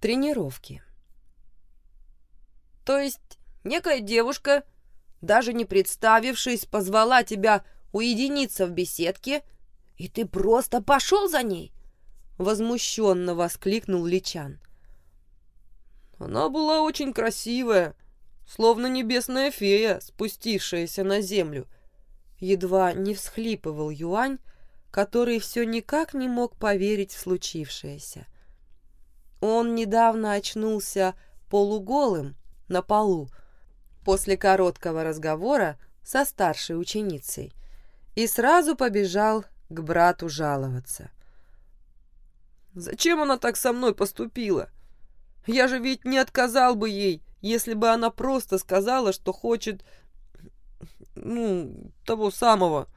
Тренировки. То есть некая девушка, даже не представившись, позвала тебя уединиться в беседке, и ты просто пошел за ней? Возмущенно воскликнул Личан. Она была очень красивая, словно небесная фея, спустившаяся на землю. Едва не всхлипывал Юань, который все никак не мог поверить в случившееся. Он недавно очнулся полуголым на полу после короткого разговора со старшей ученицей и сразу побежал к брату жаловаться. «Зачем она так со мной поступила? Я же ведь не отказал бы ей, если бы она просто сказала, что хочет, ну, того самого».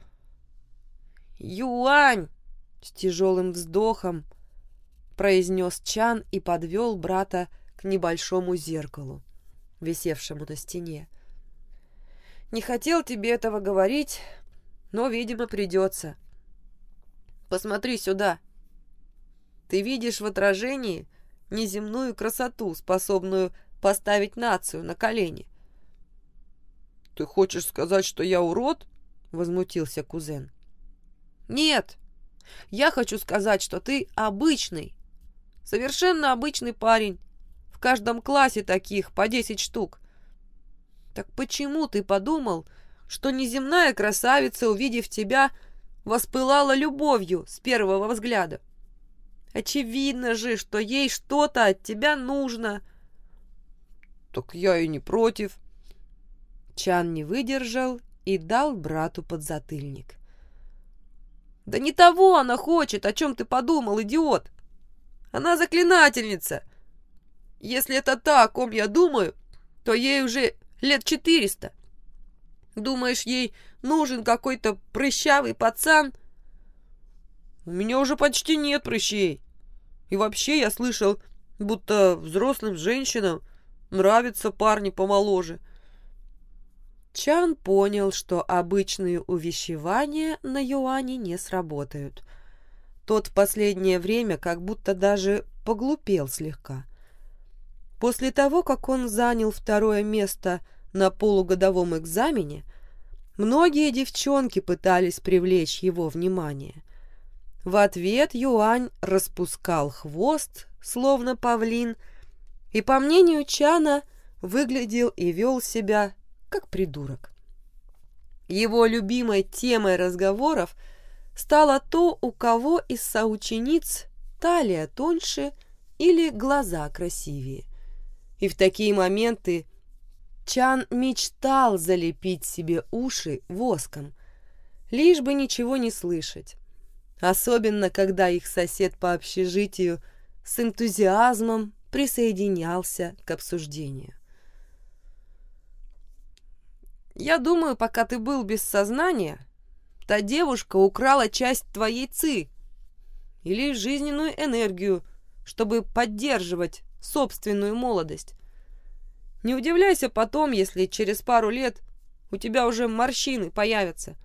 «Юань!» — с тяжелым вздохом произнес Чан и подвел брата к небольшому зеркалу, висевшему на стене. «Не хотел тебе этого говорить, но, видимо, придется. Посмотри сюда. Ты видишь в отражении неземную красоту, способную поставить нацию на колени. «Ты хочешь сказать, что я урод?» — возмутился кузен. «Нет, я хочу сказать, что ты обычный, Совершенно обычный парень. В каждом классе таких по десять штук. Так почему ты подумал, что неземная красавица, увидев тебя, воспылала любовью с первого взгляда? Очевидно же, что ей что-то от тебя нужно. Так я и не против. Чан не выдержал и дал брату подзатыльник. Да не того она хочет, о чем ты подумал, идиот. Она заклинательница. Если это та, о ком я думаю, то ей уже лет четыреста. Думаешь, ей нужен какой-то прыщавый пацан? У меня уже почти нет прыщей. И вообще я слышал, будто взрослым женщинам нравятся парни помоложе. Чан понял, что обычные увещевания на Юане не сработают — тот в последнее время как будто даже поглупел слегка. После того, как он занял второе место на полугодовом экзамене, многие девчонки пытались привлечь его внимание. В ответ Юань распускал хвост, словно павлин, и, по мнению Чана, выглядел и вел себя как придурок. Его любимой темой разговоров – стало то, у кого из соучениц талия тоньше или глаза красивее. И в такие моменты Чан мечтал залепить себе уши воском, лишь бы ничего не слышать. Особенно, когда их сосед по общежитию с энтузиазмом присоединялся к обсуждению. «Я думаю, пока ты был без сознания, Та девушка украла часть твоей ци или жизненную энергию, чтобы поддерживать собственную молодость. Не удивляйся потом, если через пару лет у тебя уже морщины появятся.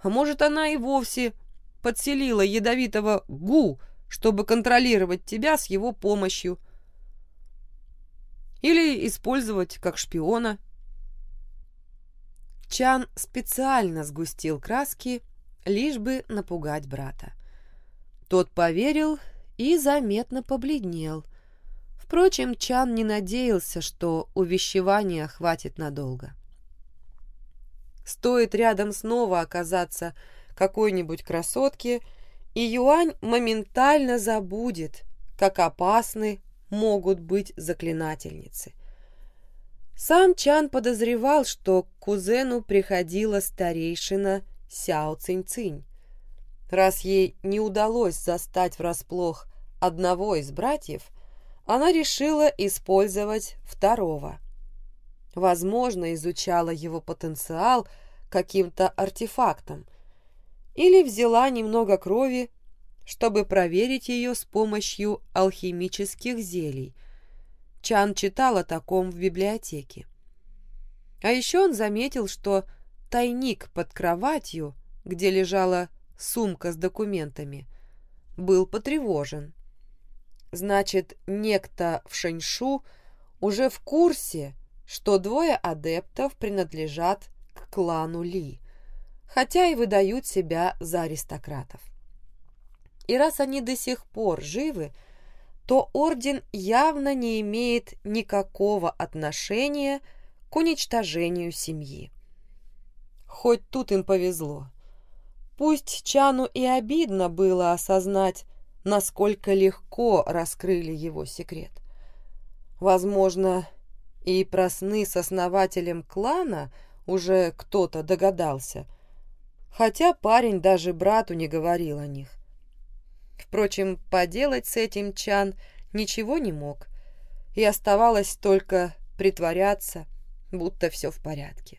А может, она и вовсе подселила ядовитого гу, чтобы контролировать тебя с его помощью. Или использовать как шпиона. Чан специально сгустил краски, лишь бы напугать брата. Тот поверил и заметно побледнел. Впрочем, Чан не надеялся, что увещевания хватит надолго. Стоит рядом снова оказаться какой-нибудь красотке, и Юань моментально забудет, как опасны могут быть заклинательницы. Сам Чан подозревал, что к кузену приходила старейшина Сяо Цинь-Цинь. Раз ей не удалось застать врасплох одного из братьев, она решила использовать второго. Возможно, изучала его потенциал каким-то артефактом или взяла немного крови, чтобы проверить ее с помощью алхимических зелий – Чан читал о таком в библиотеке. А еще он заметил, что тайник под кроватью, где лежала сумка с документами, был потревожен. Значит, некто в Шэньшу уже в курсе, что двое адептов принадлежат к клану Ли, хотя и выдают себя за аристократов. И раз они до сих пор живы, то орден явно не имеет никакого отношения к уничтожению семьи. Хоть тут им повезло. Пусть Чану и обидно было осознать, насколько легко раскрыли его секрет. Возможно, и про сны с основателем клана уже кто-то догадался, хотя парень даже брату не говорил о них. Впрочем, поделать с этим Чан ничего не мог, и оставалось только притворяться, будто все в порядке.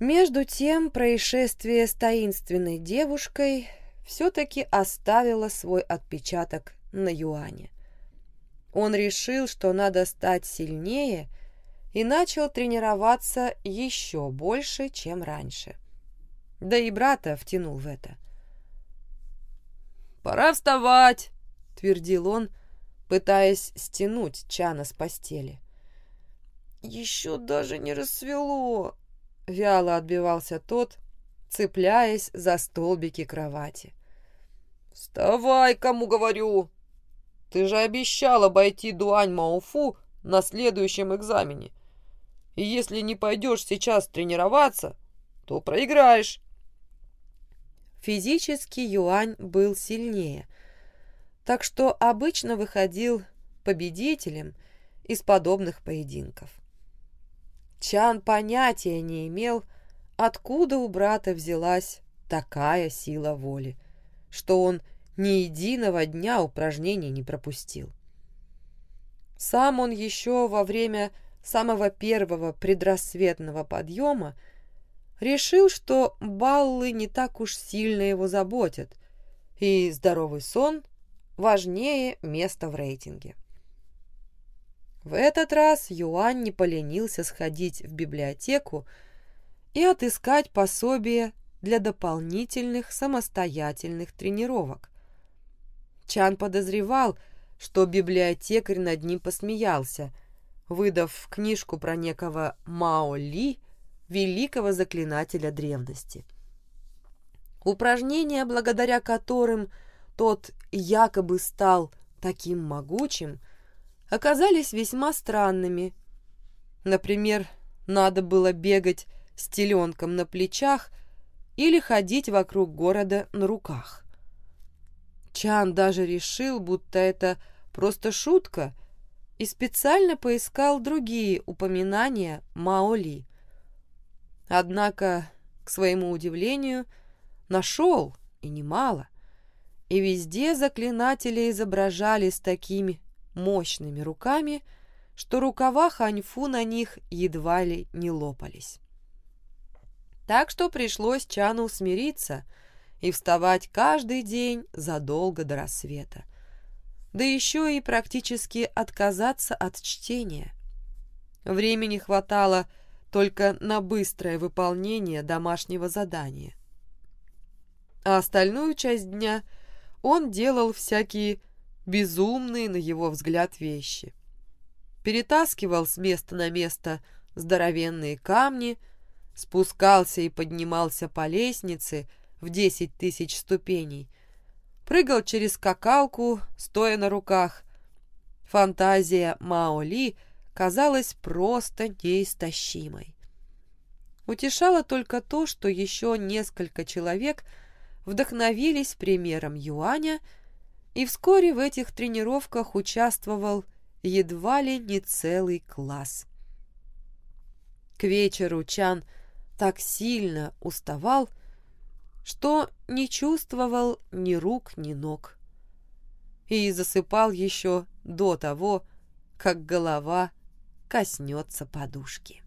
Между тем, происшествие с таинственной девушкой все-таки оставило свой отпечаток на Юане. Он решил, что надо стать сильнее, и начал тренироваться еще больше, чем раньше. Да и брата втянул в это. «Пора вставать!» — твердил он, пытаясь стянуть Чана с постели. «Еще даже не рассвело!» — вяло отбивался тот, цепляясь за столбики кровати. «Вставай, кому говорю! Ты же обещал обойти Дуань Мауфу на следующем экзамене. И если не пойдешь сейчас тренироваться, то проиграешь». Физически Юань был сильнее, так что обычно выходил победителем из подобных поединков. Чан понятия не имел, откуда у брата взялась такая сила воли, что он ни единого дня упражнений не пропустил. Сам он еще во время самого первого предрассветного подъема решил, что баллы не так уж сильно его заботят, и здоровый сон важнее места в рейтинге. В этот раз Юань не поленился сходить в библиотеку и отыскать пособие для дополнительных самостоятельных тренировок. Чан подозревал, что библиотекарь над ним посмеялся, выдав книжку про некого Мао Ли – великого заклинателя древности. Упражнения, благодаря которым тот якобы стал таким могучим, оказались весьма странными. Например, надо было бегать с теленком на плечах или ходить вокруг города на руках. Чан даже решил, будто это просто шутка, и специально поискал другие упоминания Маоли. Однако, к своему удивлению, нашел, и немало. И везде заклинатели изображали с такими мощными руками, что рукава ханьфу на них едва ли не лопались. Так что пришлось Чану смириться и вставать каждый день задолго до рассвета. Да еще и практически отказаться от чтения. Времени хватало только на быстрое выполнение домашнего задания. А остальную часть дня он делал всякие безумные, на его взгляд, вещи. Перетаскивал с места на место здоровенные камни, спускался и поднимался по лестнице в десять тысяч ступеней, прыгал через скакалку, стоя на руках. Фантазия Мао Ли – казалась просто неистощимой. Утешало только то, что еще несколько человек вдохновились примером Юаня, и вскоре в этих тренировках участвовал едва ли не целый класс. К вечеру Чан так сильно уставал, что не чувствовал ни рук, ни ног. И засыпал еще до того, как голова коснется подушки.